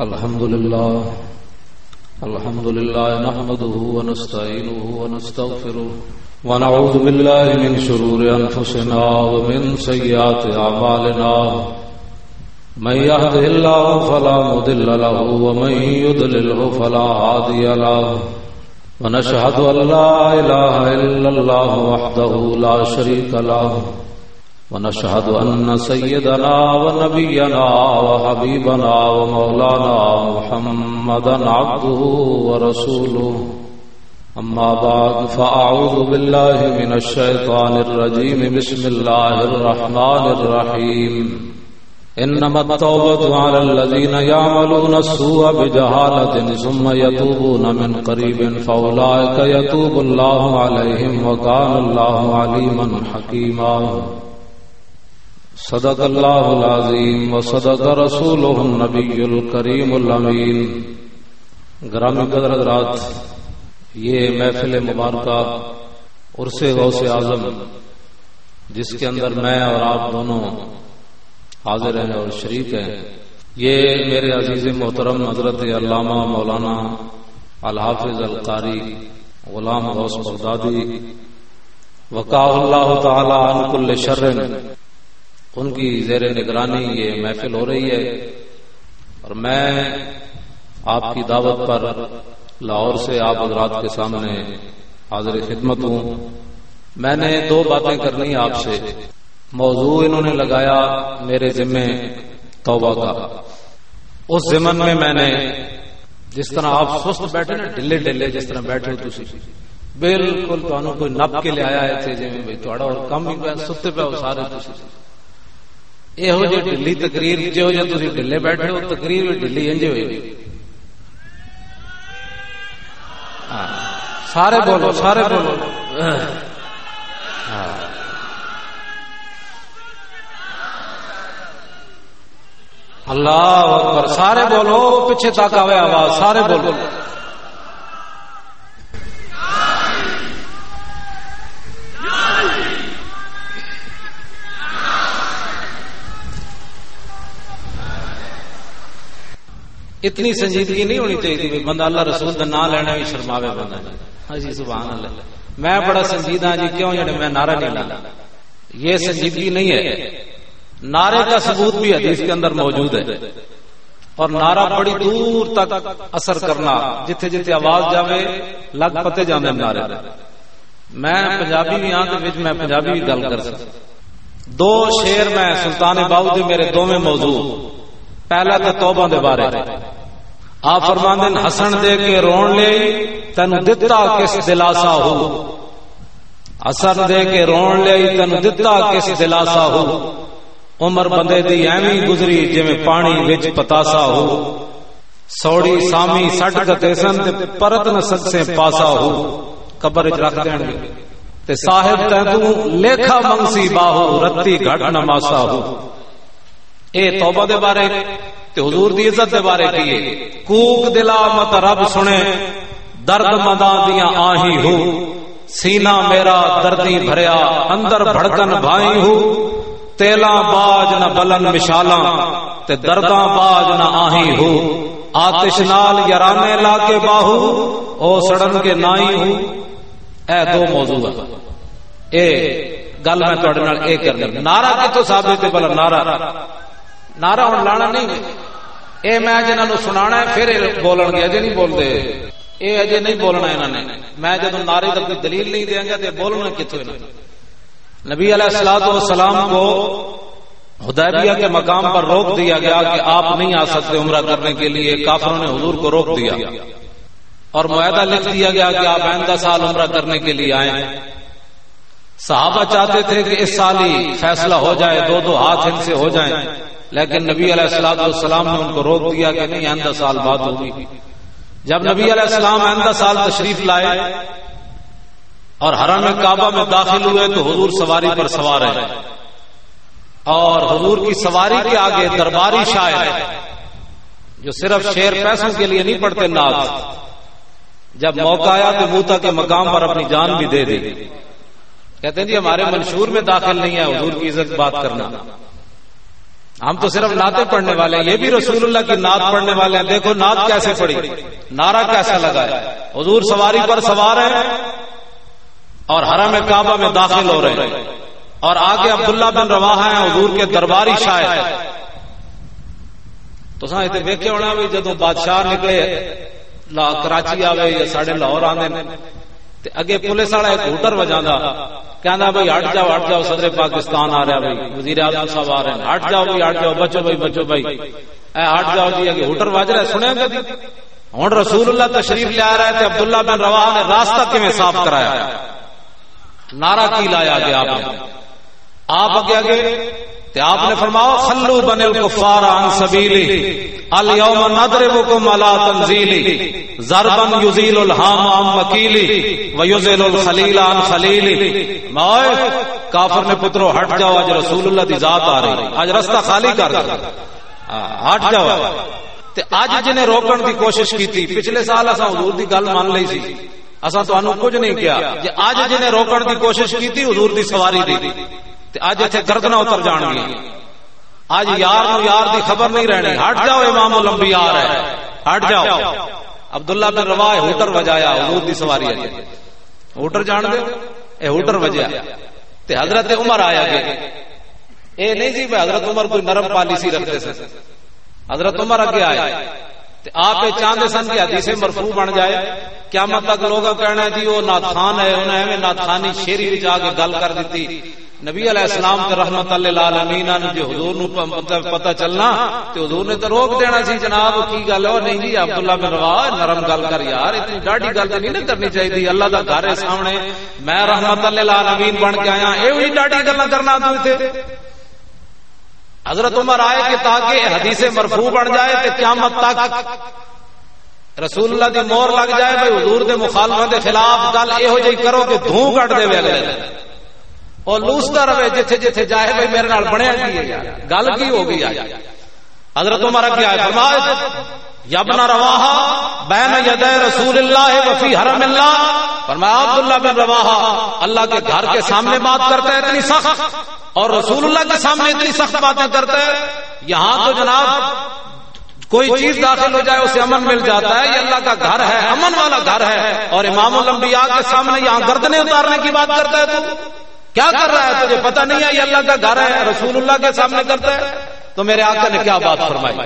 الحمد لله الحمد لله نحمده ونستعينه ونستغفره، ونعوذ بالله من شرور أنفسنا ومن سيئات أعمالنا. من يهده الله فلا مضل له، ومن يضلله فلا هادي له. ونشهد أن لا إله إلا الله وحده لا شريك له. ونشهد أن سيدنا ونبينا وحبيبنا ومولانا محمدا عبده ورسوله. أما بعد، فأعوذ بالله من الشيطان الرجيم. بسم الله الرحمن الرحيم. إنما التوبة على الذين يعملون السوء بجهالة ثم يتوبون من قريب، فأولئك يتوب الله عليهم وكان الله عليما حكيما. صدق الله العظيم وصدق رسوله النبي الكريم الأمين گرامی قدر حضرات، یہ محفل مبارکہ عرس غوث اعظم، جس کے اندر میں اور آپ دونوں حاضر ہیں اور شریک ہیں، یہ میرے عزیز محترم حضرت علامہ مولانا الحافظ القاری غلام غوث بغدادی وقاء اللہ تعالی عن کل شرن ان کی زیر نگرانی یہ محفل ہو رہی ہے۔ اور میں آپ کی دعوت پر لاہور سے آپ حضرات کے سامنے حاضر خدمت ہوں۔ میں نے دو باتیں کرنی آپ سے۔ موضوع انہوں نے لگایا میرے ذمے توبہ کا۔ اس ضمن میں میں نے جس طرح آپ سست بیٹھے نا ڈلے ڈلے جس طرح بیٹھے تھی بالکل کوئی نپ کے لے آیا تھے جی تھوڑا اور کم ہی پہ ستے پہ سارے یہو جی ڈلی تقریر جو تھی ڈلے بیٹھے ہو تقریر بھی ڈلی انج ہوئی سارے بولو سارے بولو اللہ اکبر سارے بولو پیچھے تک آواز سارے بولو اتنی سنجیدگی نہیں ہونی چاہیے بندہ اللہ رسول کا نام لینا بھی شرماوے بندہ ہاں جی سبحان اللہ۔ میں بڑا سنجیدہ ہاں جی کیوں؟ جڑے میں نعرہ نہیں لانا یہ سنجیدگی نہیں ہے۔ نعرے کا ثبوت بھی حدیث کے اندر موجود ہے۔ اور نعرہ بڑی دور تک اثر کرنا، جتھے جتھے آواز جاوے، لگ پتے جانے نعرے۔ میں پنجابی بھی ہاں تو میں پنجابی بھی گل کر سکتا دو شیر میں سلطان باؤ دے میرے دو میں موضوع۔ پہلا تو توبہ دے بارے۔ آپ فرماندن ہسن دے کے رون لے تین دتا کس دلاسا ہو۔ ہسن دے کے رون لے تین دتا کس دلاسا ہو۔ عمر بندے دی ایویں گزری جی پانی وچ پتاسا ہو۔ سوڑی سامی سٹ گتے سن پرت نہ سک سے پاسا ہو۔ قبر وچ رکھ دین گے۔ تے صاحب تے تو لیکھا منسی باہو، رتی گھٹ نماسا ہو۔ اے توبہ دے بارے تے حضور دی عزت دے بارے کیے کوک دلا مت رب سنے، درد مداں دیاں آہی ہو۔ سینہ میرا دردی بھریا، اندر بھڑکن بھائی ہو۔ تیلا باج نہ بلن مشالاں، تے درداں باج نہ آہی ہو۔ آتش نال یرانے لا کے باہو، او سڑن کے نائی ہو۔ اے دو موضوع اے، گل میں تھوڑے نال اے کرنی۔ نعرہ کتوں ثابت ہے؟ بلا نعرہ۔ نعرہ ہوں لانا نہیں اے میں اجے انہوں سنا ہے پھر بولن گے اجے نہیں بولتے اے اجے نہیں بولنا انہوں نے میں جب نعرے کا کوئی دلیل نہیں دیں گا تو بولنا کتوں نبی علیہ السلام والسلام کو ہدایبیہ کے مقام پر روک دیا گیا کہ آپ نہیں آ سکتے عمرہ کرنے کے لیے کافروں نے حضور کو روک دیا اور معاہدہ لکھ دیا گیا کہ آپ آئندہ سال عمرہ کرنے کے لیے آئے صحابہ چاہتے تھے کہ اس سال ہی فیصلہ ہو جائے، دو دو ہاتھ ان سے ہو جائیں۔ لیکن نبی علیہ السلام والسلام نے ان کو روک دیا کہ نہیں، آئندہ سال بات ہوگی۔ جب نبی علیہ السلام آئندہ سال تشریف لائے اور حرم کعبہ میں داخل ہوئے تو حضور سواری پر سوار ہے اور حضور کی سواری کے آگے درباری شاعر جو صرف شیر پیسوں کے لیے نہیں پڑتے ناز۔ جب موقع آیا تو موتا کے مقام پر اپنی جان بھی دے دی۔ کہتے ہیں جی ہمارے منشور میں داخل نہیں ہے، حضور کی عزت بات کرنا۔ ہم تو صرف نعتیں پڑھنے والے ہیں، یہ بھی رسول اللہ کی نعت پڑھنے والے ہیں۔ دیکھو، نعت کیسے پڑھی؟ نعرہ کیسا لگا ہے؟ حضور سواری پر سوار ہے اور حرم کعبہ میں داخل ہو رہے ہیں۔ اور آگے عبداللہ بن روا ہیں، حضور کے درباری شاید تو سا ویکے ہونا بھی جدو بادشاہ نکلے کراچی آوے یا ساڑھے لاہور آنے اگے پولیس والا ایک ہوٹر وجہ کہنا بھائی ہٹ جاؤ ہٹ جاؤ، صدر پاکستان آ رہا بھائی وزیر اعظم صاحب آ رہے ہیں۔ ہٹ جاؤ بھائی ہٹ جاؤ، بچو بھائی بچو بھائی اے ہٹ جاؤ جی اگے ہوٹر بج رہا سنیا کبھی ہوں رسول اللہ تشریف لے آ رہا ہے عبداللہ بن روا نے راستہ کیون صاف کرایا؟ نعرہ کی لایا گیا آپ نے؟ آپ اگے اگے تے آپ نے فرماؤ خلو بن الکفار عن سبیلی. الیوم نضربکم علی تنزیلی. ضربا یزیل الہام عن وکیلی ویزیل الخلیل عن خلیلی. موئے کافر نے پترو، ہٹ جاؤ، آج رسول اللہ دی ذات آ رہی آج رستہ خالی کر دو۔ ہٹ جاؤ۔ تے آج جنہیں روکن دی کوشش کی تھی پچھلے سال اسا حضور دی گل مان لئی سی۔ اسا تو کچھ نہیں کیا، کہ آج جنہیں روکن دی کوشش کی تھی حضور دی سواری دی۔ اج اتنے گردنا اتر جان گیا اج یار نو یار دی خبر نہیں رہنی۔ ہٹ جاؤ امام الانبیاء آ رہا ہے ہٹ جاؤ۔ عبداللہ بن روا ہوٹر وجایا حضور دی سواری ہے۔ ہوٹر جان دے؟ اے ہوٹر وجیا۔ تے حضرت عمر آیا گیا۔ اے نہیں جی حضرت عمر کوئی نرم پالیسی رکھتے سن۔ حضرت عمر اگے آئے۔ آپ چاہتے سن کہ حدیث مرفوع بن جائے۔ کیا مطلب لوگ کہنا جی وہ نات خان ہے انہیں ایویں نات خانی شیری آ کے گل کر دیتی۔ نبی علیہ السلام تے رحمت اللہ العالمین نے جو حضور نو پتہ چلنا تے حضور نے تے روک دینا سی، جناب، کی گل ہے؟ نہیں جی عبداللہ بن روا، نرم گل کر یار، اتنی ڈاڈی گل تے نہیں کرنی چاہیے۔ اللہ دا گھر ہے سامنے۔ میں رحمت اللہ العالمین بن کے آیا اے وہی جی ڈاڈی گلاں کرنا تو تے حضرت عمر آئے کہ تاکہ حدیث مرفوع بن جائے تے قیامت تک رسول اللہ دی مور لگ جائے، بھائی حضور دے مخالفت دے خلاف گل ایہو جی کرو کہ دھوں کٹ دے اگلے اور لوستا رہے جتھے جتھے جائے، بھائی میرے نال بنیا کی گل کی ہو گئی حضرت عمر کیا ہے فرمایا یبن رواحا بین ید رسول اللہ وفی حرم اللہ فرمایا، عبداللہ بن رواحا اللہ کے گھر کے سامنے بات کرتا ہے اتنی سخت، اور رسول اللہ کے سامنے اتنی سخت باتیں کرتا ہے، یہاں تو جناب کوئی چیز داخل ہو جائے، اسے امن مل جاتا ہے، یہ اللہ کا گھر ہے، امن والا گھر ہے، اور امام الانبیاء کے سامنے یہاں گردنے اتارنے کی بات کرتا ہے تو، کیا کر رہا ہے، تجھے پتہ نہیں ہے، یہ اللہ کا گھر ہے، رسول اللہ کے سامنے کرتا ہے، تو میرے آقا نے کیا بات فرمائی؟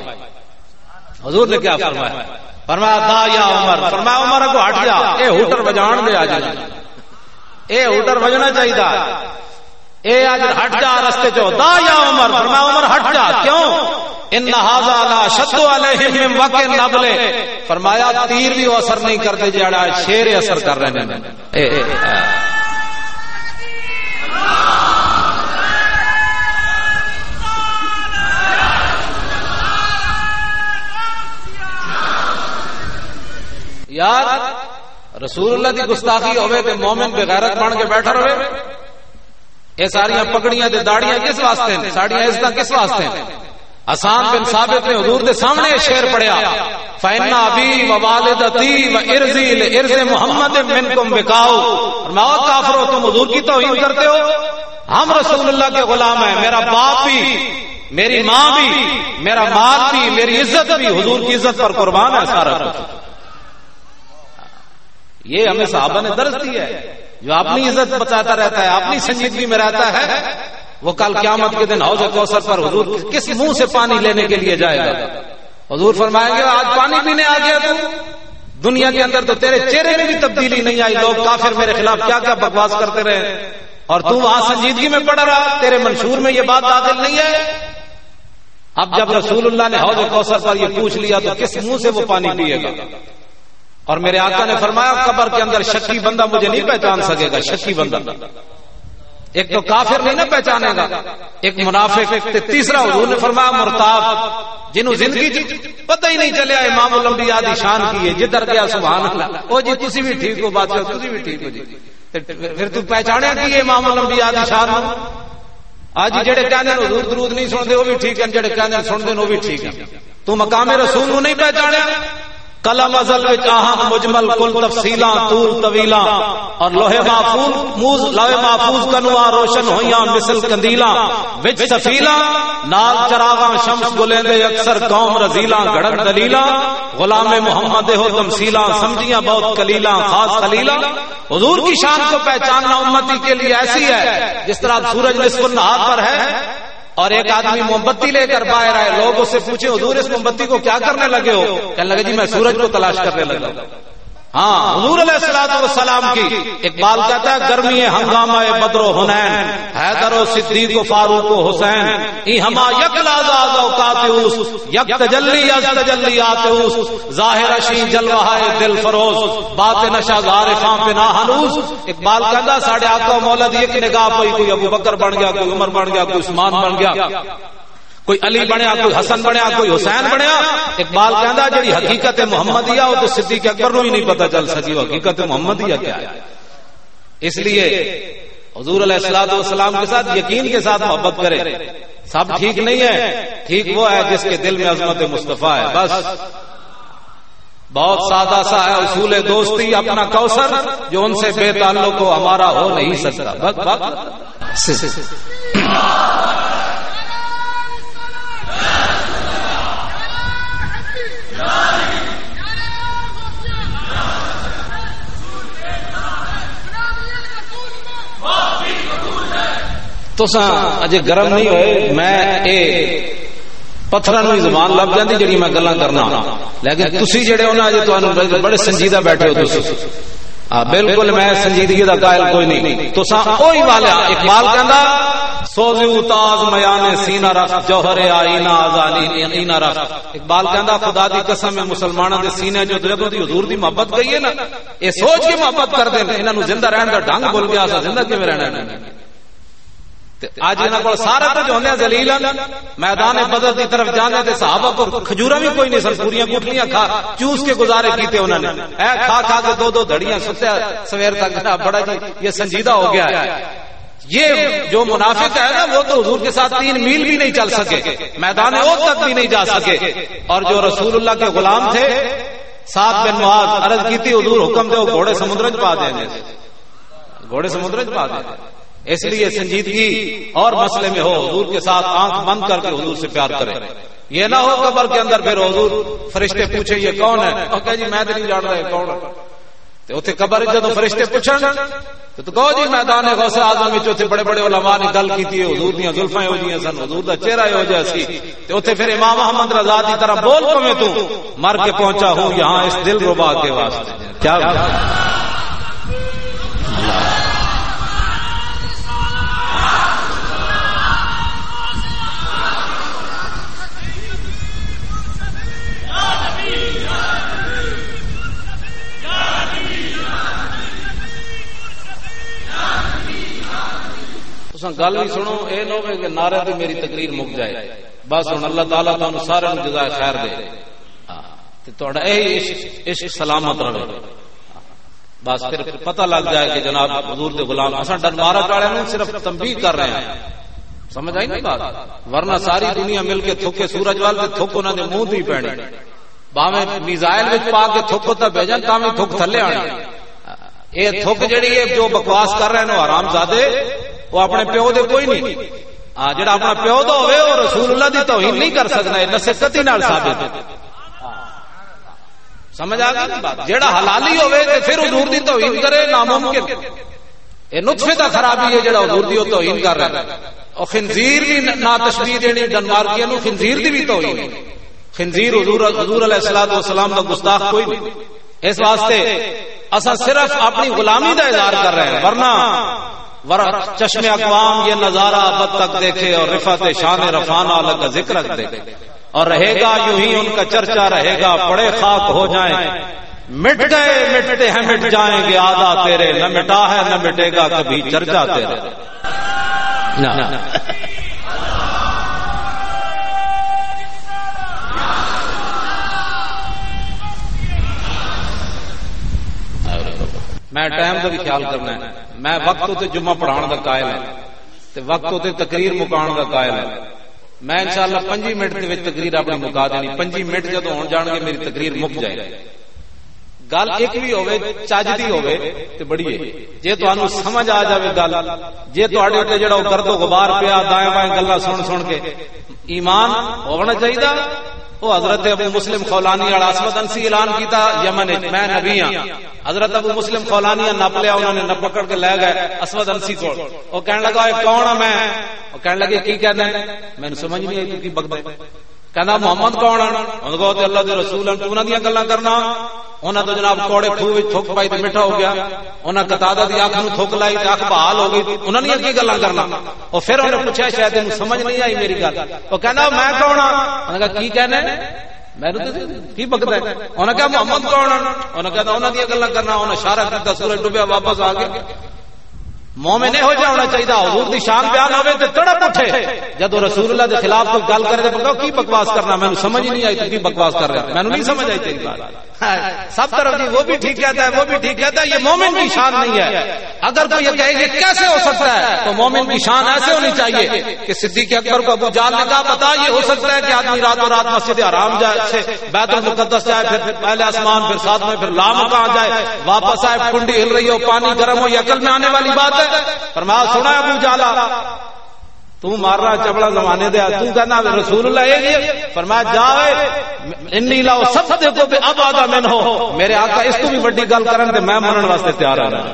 حضور نے کیا فرمایا؟ فرمایا دا یا عمر. فرمایا، عمر کو ہٹ جا۔ اے ہوٹر بجان دے آج۔ اے ہوٹر بجنا چاہیے اے آج ہٹ جا رستے چو دا یا عمر۔ فرمایا، عمر ہٹ جا۔ کیوں؟ ان لہذا لا شد علیہم من وقت نبلے فرمایا، تیر بھی اثر نہیں کرتے جڑا شیر اثر کر رہے ہیں۔ اے اے۔ یار رسول اللہ کی گستاخی ہوئے تے مومن بے غیرت بن کے بیٹھا رہے۔ یہ ساری پکڑیاں تے داڑیاں کس واسطے ہیں؟ ساڑیاں عزت کس واسطے ہیں؟ حسان بن ثابت نے حضور دے سامنے شعر پڑھیا۔ فینا ابی و والدتی و ارزی لارض محمد منکم بکاؤ فرمایا کافرو تم حضور کی توہین کرتے ہو۔ ہم رسول اللہ کے غلام ہیں، میرا باپ بھی، میری ماں بھی، میرا مال بھی، میری عزت بھی، حضور کی عزت پر قربان ہے سارا کچھ۔ یہ ہمیں صحابہ نے درج دی ہے جو اپنی عزت بچاتا رہتا ہے اپنی سنجیدگی میں رہتا ہے وہ کل قیامت کے دن حوض کوثر پر حضور کس منہ سے پانی لینے کے لیے جائے گا؟ حضور فرمائیں گے آج پانی پینے آ گیا تو۔ دنیا کے اندر تو تیرے چہرے میں بھی تبدیلی نہیں آئی لوگ کافر میرے خلاف کیا کیا بکواس کرتے رہے اور تو وہاں سنجیدگی میں پڑا رہا تیرے منشور میں یہ بات داخل نہیں ہے۔ اب جب رسول اللہ نے حوض کوثر پر یہ پوچھ لیا تو کس منہ سے وہ پانی پیے گا؟ اور میرے آقا نے فرمایا، قبر کے اندر شکی بندہ مجھے نہیں پہچان سکے گا، شکی بندہ۔ ایک تو کافر نہیں نہ پہچانے گا، ایک منافق تیسرا حضور نے فرمایا، مرتاب، جنہوں زندگی جی پتہ ہی نہیں چلے امام الانبیاء دی شان کی ہے، جدھر گیا، سبحان اللہ۔ او جی تسی بھی ٹھیک ہو بات تسی بھی ٹھیک ہو جی۔ پھر تو پہچانے کی ہے امام الانبیاء دی شان آج جڑے کہندے حضور درود نہیں سن دے وہ بھی ٹھیک ہیں، جڑے کہندے سن دے وہ بھی ٹھیک ہیں۔ تو مقام رسول نو نہیں پہچانے کلم ازل وچ آہم مجمل کل تفصیلا طول طویلا اور لوہے محفوظ، موز، لوہے محفوظ کنوا روشن ہویاں مثل کندیلا وچ سفیلا نال چراغاں، شمس گلیندے اکثر قوم رزیلا گڑن دلیلا غلام محمد ہو تمثیلا سمجھیاں بہت کلیلا خاص خلیلا حضور کی شان کو پہچاننا امتی کے لیے ایسی ہے، جس طرح سورج نصف النہار پر ہے۔ اور ایک آدمی موم بتی لے کر باہر آئے، لوگ اس سے پوچھے، حضور، اس موم بتی کو کیا کرنے لگے ہو؟ کہنے لگے جی میں سورج کو تلاش کرنے لگا ہاں حضور علیہ السلام والسلام کی اقبال کہتا ہے، گرمی ہنگامہ بدر و حنین، حیدر و صدیق و فاروق و حسین ہما یک لازا اوقات یک تجلی از تجلی ظاہر اشی جلوہ دل فروز بات نشا غارفان پہ ہنوس اقبال کہتا ہے ساڑھے آقا مولد یک نگاہ پئی، کوئی ابو بکر بن گیا، کوئی عمر بن گیا، کوئی عثمان بن گیا، کوئی علی بنیا، کوئی حسن بنیا، کوئی حسین بنیا۔ اقبال کہندا، جڑی حقیقت محمدیہ او تو صدیق اکبر نو ہی نہیں پتہ چل سکی حقیقت محمدیہ کیا ہے۔ اس لیے حضور علیہ الصلوۃ والسلام کے ساتھ یقین کے ساتھ محبت کرے۔ سب ٹھیک نہیں ہے۔ ٹھیک وہ ہے جس کے دل میں عظمت مصطفیٰ ہے۔ بس۔ بہت سادہ سا ہے اصول دوستی، اپنا کوثر جو ان سے بے تعلق کو ہمارا ہو نہیں سکتا۔ بس بس۔ تو اجے گرم نہیں ہوئے میں اے پتھر زبان لگ جاتی جی میں گلا کرنا لیکن تھی جڑے ہونا جی تمہیں بڑے سنجیدہ بیٹھے ہو تھی بالکل میں سنجیدگی کا قائل کوئی نہیں تو والا اقبال کہندا سوزی تاز میان سینہ رکھ جوہر آئینہ آزانی اینا رکھ اقبال کہندا خدا دی قسم میں مسلماناں دے سینے جو جدوں دی حضور دی محبت گئی ہے نا اے سوچ کے محبت کر دے انہاں نو زندہ رہن دا ڈھنگ بول گیا سا زندہ کیویں رہنا ہے اج انہوں کو سارا تو جو دلیل میدان بدر کی طرف جانے تے صحابہ کو کھجورا بھی کوئی نہیں سن پوریا گٹلیاں کھا، چوس کے گزارے کیتے انہوں نے۔ اے کھا کھا کے دو دو دھڑیاں ستیا سویر تک بڑا جی یہ سنجیدہ ہو گیا۔ ہے یہ جو منافق ہے نا، وہ تو حضور کے ساتھ تین میل بھی نہیں چل سکے۔ میدان او تک بھی نہیں جا سکے۔ اور جو رسول اللہ کے غلام تھے سات بن معاذ، عرض کی تھی، حضور حکم دے گھوڑے سمندر چ پا دیں گھوڑے سمندر چ پا دیں اس لیے سنجیدگی اور مسئلے میں ہو، حضور کے ساتھ آنکھ بند کر کے حضور سے پیار کرے یہ نہ ہو قبر کے اندر پھر حضور فرشتے پوچھے یہ کون ہے؟ کہ جی میں نہیں جان رہا کون اتنے قبر جب فرشتے پوچھن تو کہو جی میدان غوث اعظم وچ اوتھے بڑے بڑے علماء نے گل کیتی ہے حضور دی زلفاں ہو جیاں سن، حضور دا چہرہ ہو جیا سی۔ تے اوتھے پھر امام احمد رضا دی طرح بول پویں تو، مر کے پہنچا ہوں یہاں اس دل ربا کے واسطے۔ کیا تساں گل بھی سنو یہ نہ ہو کہ نعرے تو میری تقریر مک جائے۔ بس ہوں اللہ تعالیٰ تمہیں سارے نوں جزائے خیر دے۔ ہاں، تے تہاڈا اے عشق سلامت رہے۔ بس پھر پتہ لگ جائے کہ جناب حضور دے غلام اصل ڈنمارا والے نے صرف تنبیہ کر رہے ہیں۔ سمجھ آئی نا بات؟ ورنہ ساری دنیا مل کے تھوکے سورج وال تے تھوک انہوں نے منہ بھی پینے۔ باویں میزائل وچ پا کے تھوک ہوتا بھیجن تاویں تھوک تھلے آنے۔ یہ تھوک جڑی ہے جو بکواس کر رہے ہیں آرام زادے۔ وہ اپنے پیو دے کوئی نہیں۔ ہاں جڑا اپنا پیو دا ہوئے اور رسول اللہ دی توہین نہیں کر سکتا ہے نصیحت ہی نال ثابت۔ سمجھ آ گئی بات؟ جڑا حلالی ہوئے تے پھر حضور دی توہین کرے ناممکن۔ اے نطفے دا خرابی ہے جڑا حضور دی توہین کر رہا ہے۔ اور خنزیر بھی نا تشبیہ دینی ڈنمارکیاں نو خنزیر دی بھی توہین ہے۔ خنزیر حضور حضور علیہ الصلوۃ والسلام دا گستاخ کوئی نہیں۔ اس واسطے اسا صرف اپنی غلامی دا اظہار کر رہے ہیں۔ ورنہ چشم اقوام، یہ نظارہ اب تک دیکھے اور رفت شان رفان الگ کا ذکر دیکھے دے۔ اور رہے گا یوں ہی ان کا چرچا، رہے گا پڑے خاک ہو جائیں۔ مٹ گئے مٹتے ہیں، مٹ جائیں گے۔ آدھا تیرے نہ مٹا ہے، نہ مٹے گا کبھی چرچا تیرے میں ٹائم کا بھی خیال کرنا ہے۔ میں وقت اتنے جمعہ پڑھان کا قائل ہاں۔ ہے وقت اتنے تقریر مکان کا قائل ہے میں انشاءاللہ پنجی منٹ کے تقریر اپنی مکا دینی۔ پنجی منٹ جدو ہون جان گے میری تقریر مک جائے۔ گل ایک بھی ہوے چجدی ہوے تے بڑی ہے۔ جے تانوں سمجھ آ جاوے گل، جے تواڈے تے جڑا گرد و غبار پیا، دائیں بائیں گلاں سن سن کے۔ ایمان ہونا چاہیے وہ حضرت ابو مسلم خولانی والا اسمت انسی اعلان کیتا، یمن میں نبی ہاں۔ حضرت ابو مسلم خولانی ہاں نپ لیا، انہوں نے نپ پکڑ کے لے گئے اسمت انسی کو وہ کہنے لگا کون ہوں میں؟ وہ کہنے لگے، کی کہتے ہیں میں سمجھ نہیں آئی تو کی بک کہنا محمد کون ہے؟ اللہ دے رسول ہیں، تو انہوں دیا گلا کرنا۔ انہوں تو جناب کوڑے خوہ تھوک پائی تو میٹھا ہو گیا۔ انہوں قطادہ دی آنکھ نو تھوک لائی تے آنکھ بحال ہو گئی۔ انہوں نے کی گلا کرنا؟ اور پھر انہوں نے پوچھا شاید انہوں سمجھ نہیں آئی میری گل۔ وہ کہنا میں کون ہوں انہوں نے کہا، کی کہنے؟ میں کی بکتا ہے؟ انہوں نے کہا، محمد کون ہاں؟ ہے انہوں نے کہا انہوں نے گلا کرنا۔ انہوں نے اشارہ کیا سورج ڈوبیا، واپس آ گیا۔ مومن ہو جا ہونا چاہیے حضور دی شان بیان ہوے تے تڑپ اٹھے۔ جب رسول اللہ دے خلاف کوئی گل کرے تے کی بکواس کرنا؟ میں سمجھ نہیں آئی تو کی بکواس کر رہا میں نہیں سمجھ آئی تیری بات۔ سب طرف جی وہ بھی ٹھیک کہتا ہے، وہ بھی ٹھیک کہتا ہے، یہ مومن کی شان نہیں ہے۔ اگر کوئی یہ کہے کہ کیسے ہو سکتا ہے؟ تو مومن کی شان ایسے ہونی چاہیے کہ صدیق اکبر کو ابو جال نے کہا بتا یہ ہو سکتا ہے کہ آدمی رات و رات مسجد حرام جائے سے بیت المقدس جائے، پھر پہلے آسمان، پھر ساتھ میں، پھر لام کہاں جائے؟ واپس آئے کنڈی ہل رہی ہو، پانی گرم ہو، یہ عقل میں آنے والی بات ہے۔ فرمایا، سنا ابو جالا تو مار رہا چپڑا زمانے دیا تو کہنا رسول اللہ یہ۔ فرمایا، جاوے، انی لاؤ سب دیکھو پہ اب آدھا من ہو میرے آقا، اس کو بھی بڑی گل کرن تے میں منن واسطے تیار آ رہا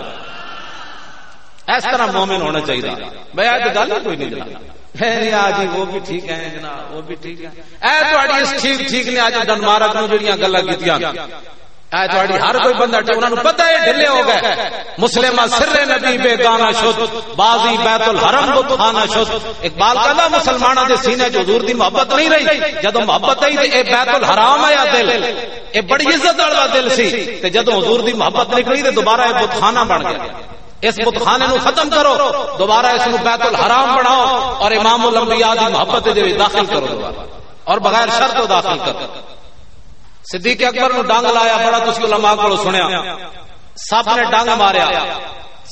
اس طرح مومن ہونا چاہیے۔ بھائی، آج گل کوئی نہیں جناب۔ جی وہ بھی ٹھیک ہے جناب، وہ بھی ٹھیک ہے اے تہاڈی اس ٹھیک ٹھیک نے اج ڈن مارک نو جڑیاں گلاں کیتیاں۔ ہر کوئی بندہ انہوں پتا ہے، ڈھلے ہو گئے۔ مسلم سر نبی بے گانا شد، بازی بیت الحرم کو کھانا شد۔ اقبال کہنا مسلمانوں کے سینے جو حضور دی محبت نہیں رہی۔ جدو محبت آئی تے اے بیت الحرام آیا دل۔ اے بڑی عزت والا دل سی۔ تے جدو حضور دی محبت نکلی تے دوبارہ یہ بتخانہ بن گیا۔ اس بتخانے نو ختم کرو، دوبارہ اس نو بیت الحرام بناؤ اور امام الانبیاء دی محبت دے داخل کرو دوبارہ۔ اور بغیر شرط داخل کرو۔ صدیق اکبر نو ڈنگ لایا، بڑا تسی علماء کو سنیا۔ سپ نے ڈنگ ماریا۔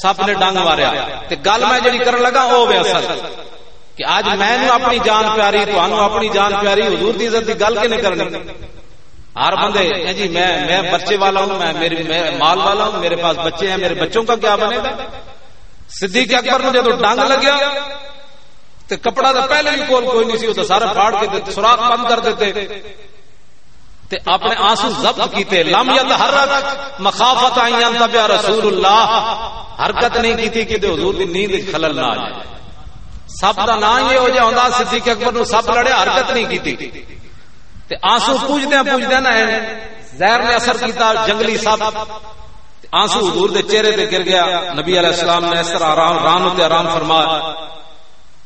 سپ نے ڈنگ ماریا۔ تے گل میں جڑی کرن لگا، او وے اصل۔ کہ اج میں نو اپنی جان پیاری تانوں اپنی جان پیاری، حضور دی عزت دی گل کے نہیں کرنی؟ ہر بندے جی میں میں بچے والا ہوں، میں، میری، میں مال والا ہوں، میرے پاس بچے ہیں، میرے بچوں کا کیا بنے گا؟ صدیق اکبر نو جدوں ڈنگ لگیا، تے کپڑا تو پہلے بھی کول کوئی نہیں سی، او سارا پھاڑ کے سوراخ بند کر دیتے۔ تے اپنے آنسو ضبط کیتے، لم یتحرک مخافت آئیان تبع رسول اللہ حرکت نہیں کیتی کہ دے حضور دی نیند خلل نہ آ جائے۔ سب دا نام یہ ہو جائے، ہوندا صدیق اکبر نو سب لڑے، حرکت نہیں کیتی۔ تے آنسو پوجدے ہیں پوجدے نہ ہیں، زہر نے اثر کیتا، جنگلی سب۔ آنسو حضور دے چہرے تے گر گیا، نبی علیہ السلام نے اس طرح آرام ران تے آرام فرمایا۔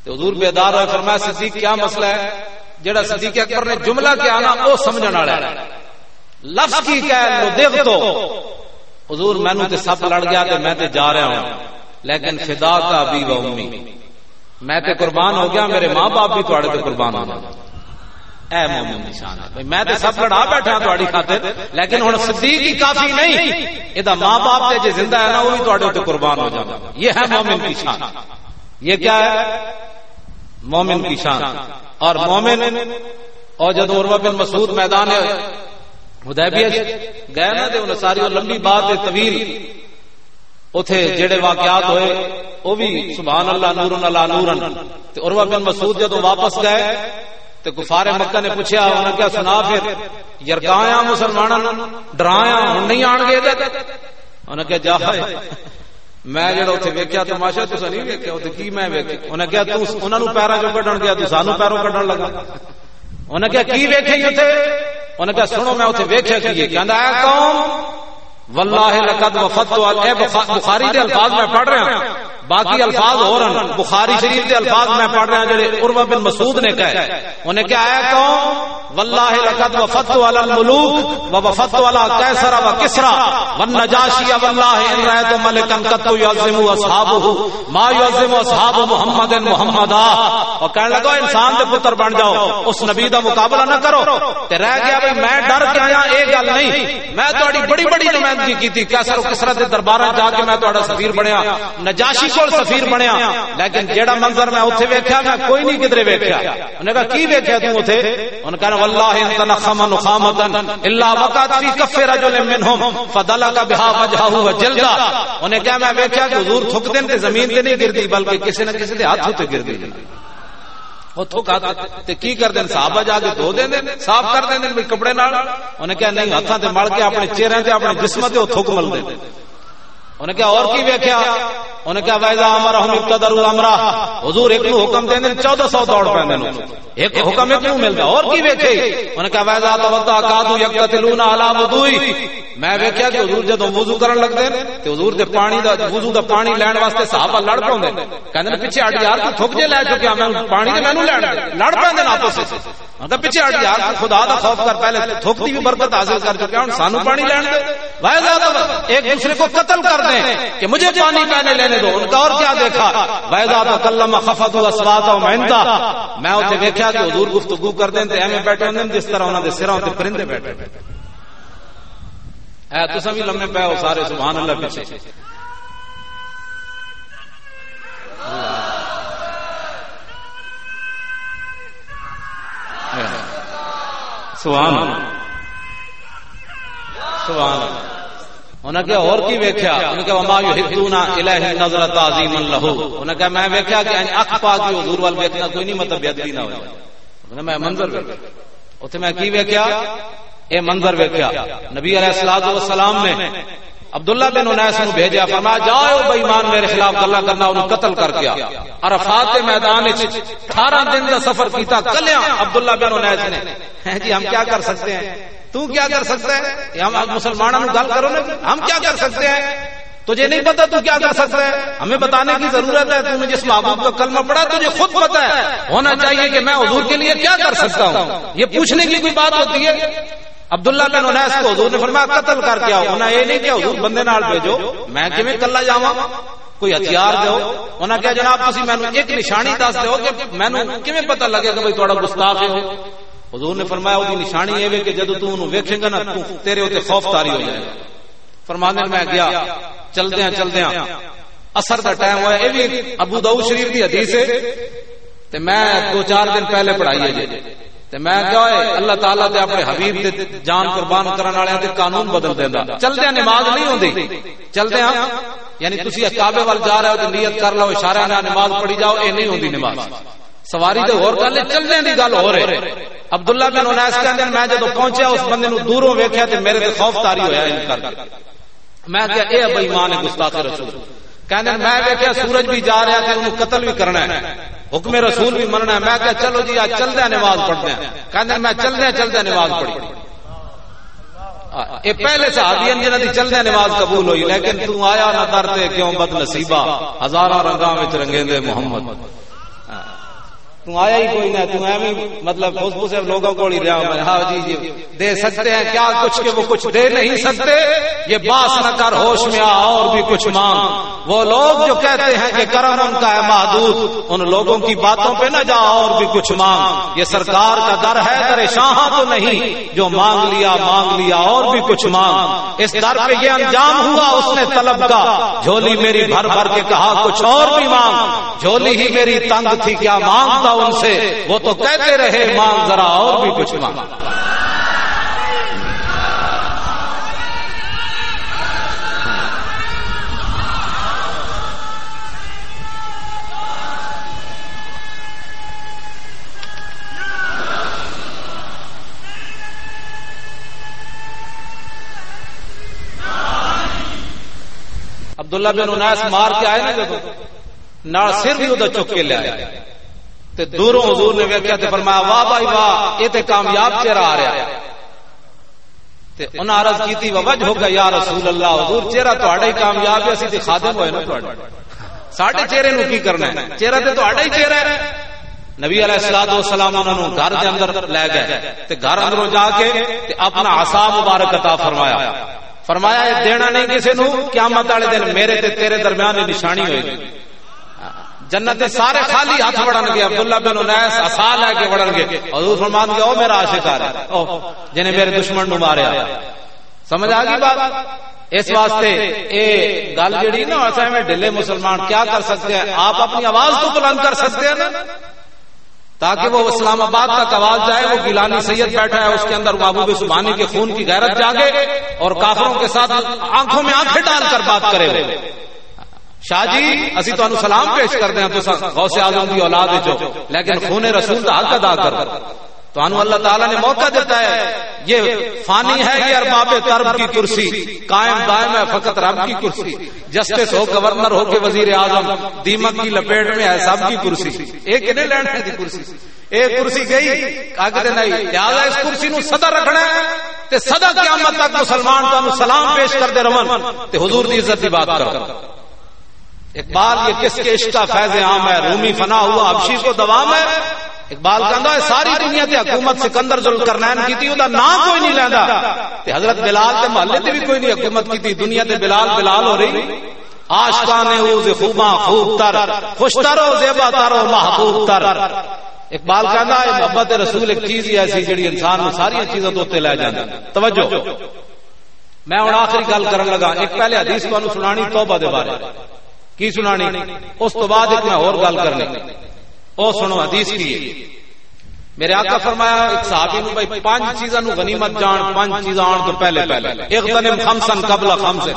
تے حضور بیدار ہوئے، فرمایا، صدیق، کیا مسئلہ ہے؟ جڑا صدیق اکبر نے جملہ کیا نا او سمجھن والا ہے۔ لفظ کی کہہ لو دیکھ تو حضور مینو تے سب لڑ گیا تے میں تے جا رہا ہوں۔ لیکن فدا کا ابی و امی۔ میں تے قربان ہو گیا میرے ماں باپ بھی تواڈے تے قربان ہو گئے۔ اے مومن نشان ہے میں تے سب لڑا بیٹھا تواڈی خاطر لیکن ہن صدیق ہی کافی نہیں۔ ادا ماں باپ تے جے زندہ ہے نا وہ بھی تواڈے تے قربان ہو جاتا یہ ہے مومن کی شان یہ کیا ہے؟ مومن کی شان۔ اور مومن اور جد عروہ بن مسعود میدان حدیبیہ جی گئے نا تے انہاں ساری لمبی بات ہے طویل۔ اوتھے جڑے واقعات ہوئے، او بھی سبحان اللہ نورن اللہ نورن۔ تے عروہ بن مسعود جدوں واپس گئے، تے کفار مکہ نے پوچھا انہاں کیا سنا پھر یرگایا مسلماناں؟ ڈرایا ہن نہیں آن گے تے انہاں کیا جا میں جڑا اتنے ویکیا تماشا تو نہیں ویکیا اتنے کی میں ویکیا انہیں کیا انہوں پیروں چ کڈن گیا تو سانو پیروں کڈن لگا۔ انہیں کیا کی ویکھے اتنے انہیں کیا سنو میں اتنے ویکیا کی کہندا ہے قوم واللہ لقد وفت اے بخاری دے الفاظ میں پڑھ رہا ہوں باقی الفاظ ہو ہیں بخاری شریف کے الفاظ میں پڑھ رہا ہوں جڑے عروہ بن مسعود نے کہے۔ انہیں کیا ہے قوم واللہ لقد وفت على الملوك ووفت على قیصر وكسرى والنجاشی والله ان رأيت ملكا قد يعظم اصحابه ما يعظم اصحاب محمد محمدا۔ اور کہنے لگا انسان دے پتر بن جاؤ اس نبی دا مقابلہ نہ کرو۔ تے رہ گیا بھئی میں ڈر کے آیا اے گل نہیں۔ میں تہاڈی بڑی بڑی نمائندگی کیتی کیسر کسرت دے درباراں جا کے میں تہاڈا سفیر بنیا۔ نجاشی کول سفیر بنیا. لیکن جیڑا منظر میں اوتھے ویکھیا، میں کوئی نہیں کدھر ویکھیا۔ انہوں نے کہا، کی ویکھیا تو اوتھے؟ انہوں نے کہا والله ان تنخم نخامتا الا وقت في كف رجل منهم فدلك بها وجهه وجلدا انہوں نے کہا، میں ویکھیا کہ حضور تھک دین تے زمین تے نہیں گردی، بلکہ کسی نہ کسی دے ہاتھ تے گردی۔ کی کر صحابہ جا کے دھو دیں صاف کر دیں کپڑے نال۔ کہا، نہیں مل کے اپنے چہرے سے اپنے جسم سے تھوک مل اور کی ویکیا انہیں کیا ویزا امر ہم ابتدر امرا حضور ایک نو حکم دیں چودہ سو دوڑ پہ ایک حکم ایک نو ملتا اور کی ویکھے؟ انہیں کیا ویزا تو توقع کادو یقتلون علی وضوئی میں ویکھیا کہ حضور جدوں وضو کرن لگدے تے حضور دے پانی دا وضو دا پانی لین واسطے صحابہ لڑ پوندے کہندے پیچھے ہٹ یار تو تھک جے لے چکیا میں پانی تے مینوں لین لڑ پیندے آپس وچ۔ مطلب پیچھے ہٹ یار خدا دا خوف کر، پہلے تھک دی بھی برکت حاصل کر چکے ہن سانو پانی لین دے۔ وائے زیادہ ایک دوسرے کو قتل کر دیں کہ مجھے پانی پینے لینے رہنے دو ان کا اور کیا دیکھا؟ وائدہ تکلم خفت و اسوات و مہندا میں اوتھے ویکھیا کہ حضور گفتگو کر دیں تے ایویں بیٹھے ہوندے جس طرح انہاں دے سراں تے پرندے بیٹھے اے، تساں بھی لمے پے ہو سارے، سبحان اللہ پیچھے۔ سبحان اللہ۔ سبحان اللہ۔ انہاں کہ اور کی ویکھیا؟ انہاں کہ وما یحدون الہ نظر تعظیم لہ انہاں کہ میں ویکھیا کہ ان اکھ پاک دی حضور وال ویکھنا کوئی نہیں مطلب ادبی نہ ہوے میں منظر ویکھیا۔ اوتھے میں کی ویکھیا؟ اے منظر ویکھیا۔ نبی علیہ الصلوۃ والسلام نے عبداللہ بن انیس نو بھیجا، فرمایا، جاؤ بے ایمان میرے خلاف گلا کرنا، انہوں قتل کر کے عرفات کے میدان 18 دن کا سفر کیتا، کلیاں عبداللہ بن انیس نے۔ ہیں جی ہم کیا کر سکتے ہیں؟ تو کیا کر سکتا ہے؟ ہم مسلمانوں گل کرو نا، ہم کیا کر سکتے ہیں؟ تجھے نہیں پتا تو کیا کر سکتا ہے؟ ہمیں بتانے کی ضرورت ہے تم نے جس محبوب کا کلمہ پڑا تجھے خود پتا ہے۔ ہونا چاہیے کہ میں حضور کے لیے کیا کر سکتا ہوں؟ یہ پوچھنے کی کوئی بات ہوتی ہے؟ عبداللہ بن انیس کو حضور نے فرمایا، قتل کر کے آؤ۔ انہیں یہ نہیں کہ حضور بندے نال بھیجو۔ میں کیویں کلا جاواں؟ کوئی ہتھیار دو انہاں کہا، جناب، تسی مینوں ایک نشانی دس دیو کہ مینوں کیویں پتہ لگے کہ بھئی تہاڈا گستاخ ہے؟ حضور نے فرمایا، وہ نشانی یہ کہ جدو تو انہوں ویکھیں گا نا، تو تیرے ہوتے خوف تاری ہو جائے فرمانے میں گیا چل دیا چل دیا اثر دا ٹائم ہوا ہے۔ یہ بھی ابو داؤ شریف کی حدیث ہے۔ تے میں دو چار دن پہلے پڑھائی ہے جی۔ تے میں کیا ہے اللہ تعالیٰ تے اپنے حبیب تے جان قربان کرنے والے تے قانون بدل دیندا چل دیا نماز نہیں ہوندی۔ چل دیا یعنی تسی کعبے وال جا رہے ہو تے نیت کر لو، اشارہ نال نماز پڑھی جاؤ، اے نہیں ہوندی نماز۔ سواری تے اور گل چلنے دی گل ہو رہے عبداللہ بن انیس کہندے میں جدوں پہنچیا، اس بندے نو دوروں ویکھیا تے میرے تے خوف طاری ہویا ان کر میں کہ اے بے ایمان گستاخ رسول۔ کہندے میں ویکھیا سورج بھی جا رہا تے اونوں قتل بھی کرنا ہے۔ حکم رسول بھی مننا ہے۔ میں کہ چلو جی آج چل نماز پڑھتے ہیں۔ کہندے میں چل دے نماز پڑھی۔ اے پہلے صحابی ہیں جنہاں دی چل دے نماز قبول ہوئی، لیکن تو آیا نہ درتے کیوں بد نصیبہ ہزاراں رنگاں وچ رنگیندے محمد۔ تو آیا ہی کوئی نہ، تو ایویں مطلب اس لوگوں کو ہی رہا میں ہاں جی جی دے سکتے ہیں۔ کیا کچھ کہ وہ کچھ دے نہیں سکتے؟ یہ باس نہ کر، ہوش میں آ، اور بھی کچھ مانگ۔ وہ لوگ جو کہتے ہیں کہ کرم ان کا ہے محدود ان لوگوں کی باتوں پہ نہ جا، اور بھی کچھ مانگ۔ یہ سرکار کا در ہے، در شاہ تو نہیں۔ جو مانگ لیا مانگ لیا، اور بھی کچھ مانگ۔ اس در پہ یہ انجام ہوا اس نے طلب کا۔ جھولی میری بھر بھر کے کہا، کچھ اور بھی مانگ۔ جھولی ہی میری تنگ تھی، کیا مانگتا ان سے، وہ تو کہتے رہے، مانگ ذرا اور بھی کچھ مانگ۔ عبداللہ بن اناس مار کے آئے نا جب نہ سر بھی ادھر چک کے لے آئے۔ تے دوروں حضور نے ویکھیا تے فرمایا، واہ بھائی واہ، یہ تے کامیاب چہرہ آ رہا ہے۔ تے انہاں عرض کیتی وجہ ہو گیا یا رسول اللہ، حضور، چہرہ تہاڈا ہی کامیاب ہے، اسی تے خادم ہوئے نا تہاڈے۔ ساڈے چہرے نو کی کرنا ہے؟ چہرہ تے تہاڈا ہی چہرہ ہے۔ نبی علیہ الصلوۃ والسلام انہاں نو گھر دے اندر لے گئے۔ تے گھر اندروں جا کے تے اپنا عصا مبارک عطا فرمایا۔ فرمایا، یہ دینا نہیں کسی نو قیامت والے دن میرے تے تیرے درمیان نشانی ہوئے گی۔ جنت سارے خالی ہاتھ بڑھن گے عبداللہ بن انیس اصال ہے کہ بڑھن گے۔ حضور فرمان گے او میرا عاشقار ہے او جنہیں میرے دشمن نو ماریا۔ سمجھ آ گئی بات؟ اس واسطے اے گل جڑی نا ایسا میں ڈلے مسلمان کیا کر سکتے ہیں؟ آپ اپنی آواز تو بلند کر سکتے ہیں نا؟ تاکہ وہ اسلام آباد تک آواز جائے وہ گیلانی سید بیٹھا ہے اس کے اندر محبوب سبحانی کے خون کی غیرت جاگے اور کافروں کے ساتھ آنکھوں میں آنکھیں ڈال کر بات کرے شاہ جی اسی تو سلام پیش کر دیں تو غوث اعظم کی اولاد جو. لیکن خون رسول کا حق ادا کر. تو اللہ تعالیٰ نے موقع دیتا ہے. یہ فانی ہے یہ ارباب ترب کی کرسی قائم دائم ہے فقط رب کی کرسی. جسٹس ہو گورنر ہو کے وزیر اعظم دیمک کی لپیٹ میں ہے سب کی کرسی. ایک انہیں لینڈ ہے کرسی. ایک کرسی گئی کاغذ نہیں لہٰذا اس کرسی نو صدا رکھنا ہے. تے صدا قیامت تک مسلمان تو سلام پیش کر دے رمن تے حضور دی عزت دی بات کر اقبال، یہ کس کے عشق کا فیض عام ہے؟ رومی فنا ہوا ابشی کو دوام ہے؟ اقبال کہندا ہے، ساری دنیا تے حکومت سکندر ذل کرنین کیتی، اوندا نام کوئی نہیں لیندا تے حضرت بلال تے محلے تے بھی کوئی نہیں حکومت کیتی، دنیا تے بلال بلال ہو رہی۔ عاشقان او ز خوب تر۔ خوش تر او زیبا تر او محبوب تر۔ اقبال کہندا ہے، محبت رسول ایک چیز ہی ایسی جڑی انسان نو ساری چیزاں تو تے لے جاندی۔ توجہ۔ میں ہن آخری گل کرن لگا، ایک پہلے حدیث تانوں سنانی توبہ دے بارے۔ کی سنانی؟ اس تو بعد ایک میں اور گل کرنی۔ او سنو، حدیث کی۔ میرے آقا فرمایا، ایک صحابی نو بھائی، پانچ چیزاں نو غنیمت جان، پانچ چیزاں آن تو پہلے پہلے۔ اغتنم خمسن قبل خمس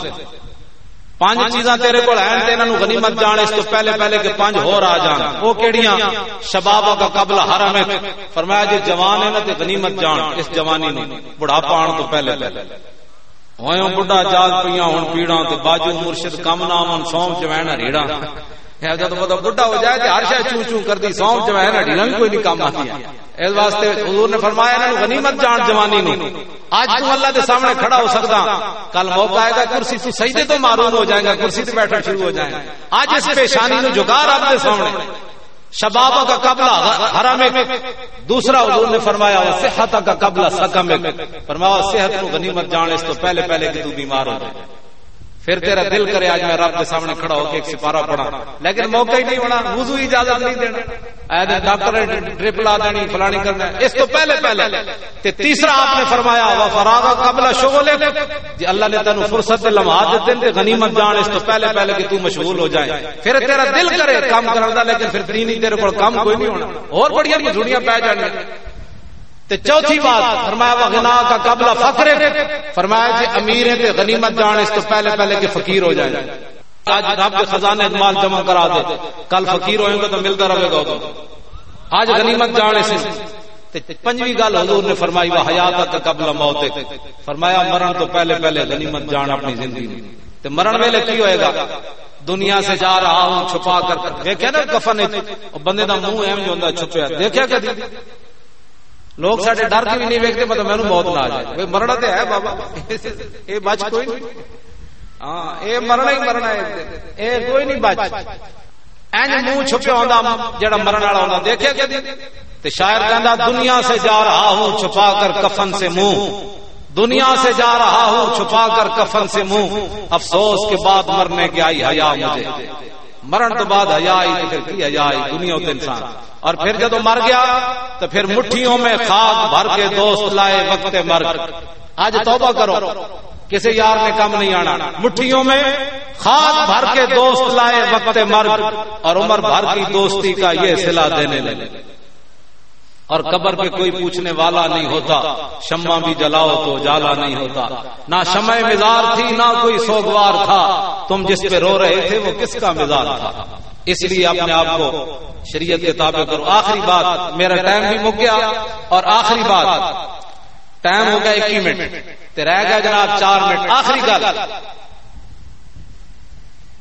پانچ چیزاں تیرے کول ہیں تے انہاں نو غنیمت جان، اس تو پہلے پہلے کہ پانچ ہور آ جان۔ او کیڑیاں؟ شباب کا قبل حرم فرمایا جی جوان ہے نا تے غنیمت جان، اس جوانی نو بڑھاپا آن تو پہلے پہلے۔ ہوئے بڑھا جاگ پیاں ہن پیڑاں تے باجو مرشد کم نام سوم چوین ریڑا ہے جد جب بڈھا ہو جائے تے ہر شاید چوں چوں کر دی سونپ جو ہے کوئی نہیں کام آتی اس واسطے حضور نے فرمایا نا غنیمت جان جوانی نو آج تو اللہ کے سامنے کھڑا ہو سکتا کل موقع آئے گا کرسی تو سجدے تو معروم ہو جائے گا کرسی سے بیٹھنا شروع ہو جائے گا آج اس پیشانی نو جگار آپ کے سامنے شباب کا قبلہ حرام دوسرا حضور نے فرمایا صحت کا قبلہ سکم فرمایا صحت کو غنیمت جان اس تو پہلے پہلے کہ تو بیمار ہو جائے۔ پھر تیرا دل کرے آج میں رب کے سامنے کھڑا ہو کے ایک سپارہ پڑا لیکن موقع ہی نہیں ہونا، وضو اجازت نہیں دینا۔ ڈاکٹر ڈرپ لا دینی، فلانی کرنا اس تو پہلے پہلے۔ تے تیسرا آپ نے فرمایا، وا فراغ قبل شغل جی اللہ نے تینوں فرصت دے لمحات دیتے تے غنیمت جان، اس تو پہلے پہلے کہ تو مشغول ہو جائے۔ پھر تیرا دل کرے کام کرنا لیکن پھر دینی تیرے کو کام کوئی نہیں ہونا۔ اور بڑی مجھوڑیاں پہ جانے تے چوتھی بات فرمایا وہ غنا کا قبل فخر فرمایا جی امیر ہے تے غنیمت جان اس تو پہلے پہلے کہ فقیر ہو جائے۔ آج رب کے خزانے مال جمع کرا دے۔ کل فقیر ہوئیں گے تو ملتا رہے گا آج غنیمت جان اس پنجویں گل حضور نے فرمائی، وہ حیات کا قبل موت فرمایا، مرن تو پہلے پہلے غنیمت جان اپنی زندگی میں۔ تے مرن ویلے کی ہوئے گا؟ دنیا سے جا رہا ہوں، چھپا کر۔ دیکھے نا کفن بندے دا منہ ایم جو ہوندا چھپیا۔ دیکھیا کدی؟ لوگ سارے ڈر کے بھی نہیں ویکتے مطلب مینو موت نہ آ جائے مرنا تو ہے بابا۔ یہ بچ کوئی نہیں۔ ہاں یہ مرنا ہی مرنا ہے۔ یہ کوئی نہیں بچ۔ این منہ چھپیا ہوں جڑا مرن والا ہوں دیکھے کہ شاعر کہندا دنیا سے جا رہا ہوں چھپا کر کفن سے منہ۔ دنیا سے جا رہا ہوں چھپا کر کفن سے منہ۔ افسوس کے بعد مرنے کی آئی حیا مجھے۔ مرن تو بعد حیا آئی تو پھر کی حیا آئی دنیا تو انسان۔ اور پھر جب مر گیا، تو پھر مٹھیوں میں خاک بھر کے دوست لائے وقت مرگ۔ آج توبہ کرو کسی یار نے کم نہیں آنا۔ مٹھیوں میں خاک بھر کے دوست لائے وقت مرگ۔ اور عمر بھر کی دوستی کا یہ سلا دینے لگے۔ اور قبر پہ کوئی پوچھنے والا نہیں ہوتا، شمع بھی جلاؤ تو جالا نہیں ہوتا۔ نہ شمع مزار تھی، نہ کوئی سوگوار تھا۔ تم جس پہ رو رہے تھے، وہ کس کا مزار تھا؟ اس لیے اپنے آپ کو شریعت کے تابع کرو۔ آخری بات، میرا ٹائم بھی مک گیا۔ اور آخری بات، ٹائم ہو گیا ایک منٹ۔ رہ گیا جناب چار منٹ۔ آخری گل۔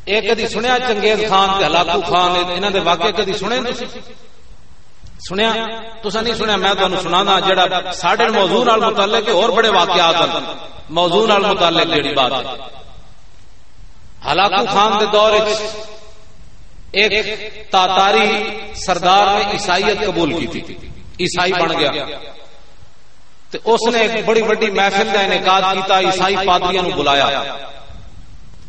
ایک کدی سنیا چنگیز خان ہلاکو خان انہوں نے واقع کدی سنے سنیا؟ تسا نہیں سنیا، میں تمہیں سنا جڑا ساڈے موضوع نال متعلق اور بڑے واقعات موضوع نال متعلق جڑی بات ہلاکو خان دے دور ایک تاتاری سردار نے عیسائیت قبول کی تھی عیسائی بن گیا۔ تو اس نے ایک بڑی بڑی محفل کا انعقاد کیتا، عیسائی پادریاں نو بلایا۔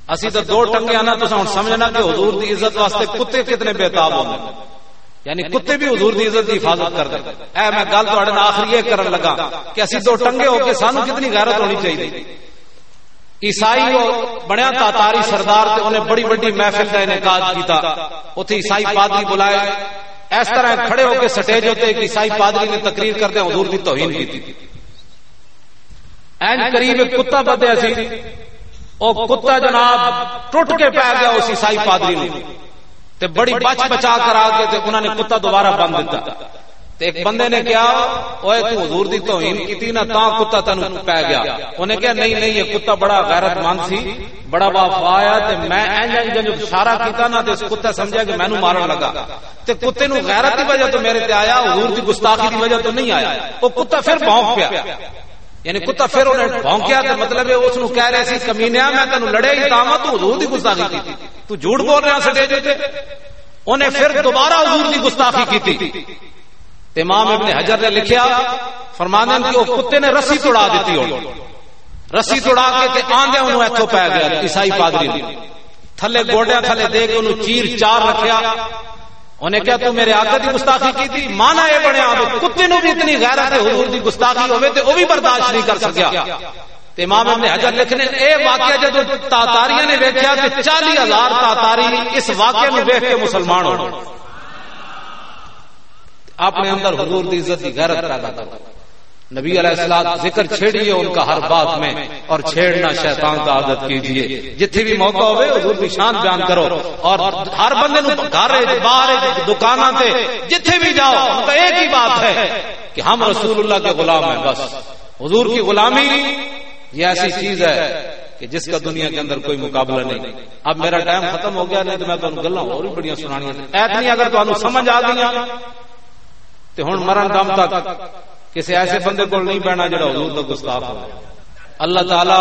اسی تو دو ٹنگے آنا تو سمجھنا کہ حضور دی عزت واسطے کتے کتنے بےتاب ہوں یعنی کتے بھی حضور دی عزت دی حفاظت کر دیں اے میں گل تو آخری یہ کرن لگا کہ اسی دو ٹنگے ہو کے سانو کتنی غیرت ہونی چاہیے۔ عیسائی بنیا تاتاری سردار تے انہیں بڑی بڑی محفل کا انعقاد کیتا۔ اتنے عیسائی پادری بلائے۔ اس طرح کھڑے ہو کے سٹیج ہوتے کہ عیسائی پادری نے تقریر کرتے حضور دی توہین کی این قریب ایک کتا بدیا سی۔ او کتا جناب ٹوٹ کے پی گیا اس عیسائی پادری نے تے بڑی بچ بچا کر آ کے انہوں نے کتا دوبارہ بند دیتا ایک بندے نے کیا اوے تو حضور دی توہین کیتی نا تا کتا تن پی گیا۔ انہیں کہا نہیں نہیں یہ کتا بڑا غیرت مند سی بڑا وفا آیا تے میں انج انج جو اشارہ کیتا نا تے اس کتا سمجھا کہ مینوں مارن لگا۔ تے کتے نو غیرت دی وجہ تو میرے تے آیا حضور دی گستاخی دی وجہ تو نہیں آیا۔ وہ کتا پھر بھونک پیا۔ یعنی کتا پھر انہیں بھونکیا تے مطلب ہے اس نو کہہ رہے سی کمینیا میں تینوں لڑے ہی تاں تو حضور دی گستاخی کیتی۔ تو جھوٹ بول رہا سٹیج تے انہیں پھر دوبارہ حضور دی گستاخی کی کیتی امام ابن حجر نے لکھیا فرمانے کہ وہ کتے نے رسی توڑا دیتی ہو رسی توڑا کے آندے انہوں ایتھو پہ گیا عیسائی پادری نے تھلے گوڑیا تھلے دے کے انہوں چیر چار رکھیا۔ انہیں کیا تو میرے آقا دی گستاخی کی تھی۔ مانا یہ بڑے آدھے کتے نو بھی اتنی غیرت ہے، حضور دی گستاخی ہوئے تے وہ بھی برداشت نہیں کر سکیا۔ امام ابن حجر لکھنے اے واقعہ جدو تاتاریاں نے دیکھا کہ چالی ہزار تاتاری اس واقعے میں دیکھ کے مسلمان ہو اپنے اندر حضور دی عزت کی غیرت پیدا کرو۔ نبی علیہ السلام ذکر چھیڑیے ان کا ہر بات میں اور چھیڑنا شیطان کا عادت کیجیے۔ جتنے بھی موقع ہوئے حضور کی شان بیان کرو۔ اور ہر بندے نو گھر باہر دکانوں سے جتھے بھی جاؤ، ان کا ایک ہی بات ہے کہ ہم رسول اللہ کے غلام ہیں بس۔ حضور کی غلامی یہ ایسی چیز ہے کہ جس کا دنیا کے اندر کوئی مقابلہ نہیں۔ اب میرا ٹائم ختم ہو گیا، نہیں تو میں تمہیں گلا اور بھی بڑی سنانی ایتنی اگر تمہیں سمجھ آ گئی تے ہن مرن دم تک کسی ایسے بندے کو نہیں بہنا جڑا حضور کا گستاخ ہو۔ اللہ تعالی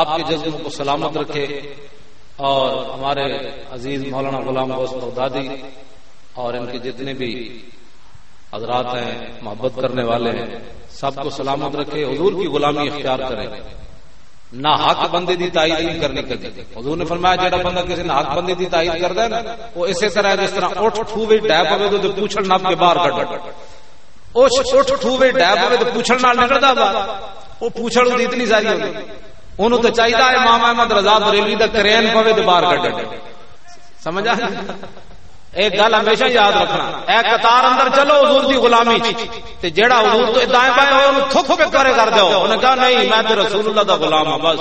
آپ کے جذبوں کو سلامت رکھے اور ہمارے عزیز مولانا غلام غوث بغدادی اور ان کے جتنے بھی حضرات ہیں، محبت کرنے والے ہیں، سب کو سلامت رکھے، حضور کی غلامی اختیار کریں نہ حق بندے دی تائید نہیں کرنی کدی حضور نے فرمایا جڑا بندہ کسی نے حق بندے دی تائید کردا ہے نا، وہ اسی طرح جس طرح اٹھ ٹھوے ڈے پوے تو پوچھڑ نپ کے باہر کڈ۔ اس اٹھ ٹھوے ڈے پوے تو پوچھڑ نال نکلدا باہر وہ پوچھڑ دی اتنی ساری ہوندی اونوں تو چاہیدا ہے امام احمد رضا بریلوی دا کرین پوے تو باہر کڈ۔ سمجھ آ ایک گل ہمیشہ یاد رکھنا۔ اے قطار اندر چلو حضور دی غلامی تے جیڑا حضور تو دائیں بائیں ہو انہوں تھک پہ کرے کر دیو انہوں نے کہا، نہیں، میں تے رسول اللہ دا غلام ہوں بس۔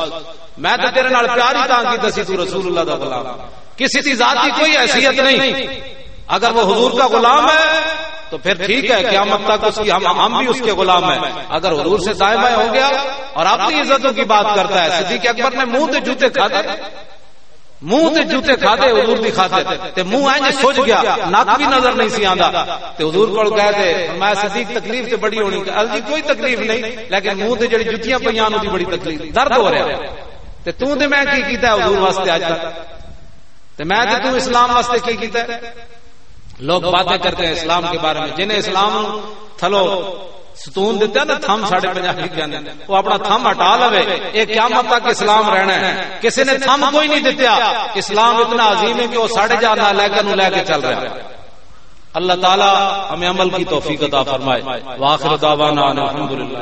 میں تے تیرے نال پیاری تاں کی دسی تو رسول اللہ دا غلام ہاں۔ کسی دی ذاتی کوئی حیثیت نہیں۔ اگر وہ حضور کا غلام ہے، تو پھر ٹھیک ہے، قیامت تک اس کی ہم بھی اس کے غلام ہیں۔ اگر حضور سے دائیں بائیں ہو گیا اور اپنی عزتوں کی بات کرتا ہے، صدیق اکبر نے منہ تے جوتے کھا دے۔ منہ تے جوتے کھاتے حضور دی کھاتے تے۔ منہ اینج سوچ گیا، نک بھی نظر نہیں سی آندا۔ تے حضور کول گئے تے میں صدیق، تکلیف تے بڑی ہونی۔ کہ الجی کوئی تکلیف نہیں، لیکن منہ تے جڑی جُتیاں پیاں دی بڑی تکلیف۔ درد ہو رہا تے تو تے میں کی کیتا ہے حضور واسطے اج تک؟ تے میں تے تو اسلام واسطے کی کیتا ہے؟ لوگ باتیں کرتے ہیں اسلام کے بارے میں۔ جنہیں اسلام تھلو ستون دیتا نا، تھم ساڑھے پنجابی جانے وہ اپنا تھم ہٹا لوے۔ کیا مت کہ اسلام رہنا ہے۔ کسی نے تھم کوئی نہیں دیتا اسلام اتنا عظیم ہے کہ وہ ساڑھے جانا لے کر لے کے چل رہا ہے۔ اللہ تعالیٰ ہمیں عمل کی توفیق عطا فرمائے۔ واخر دعوانا الحمدللہ۔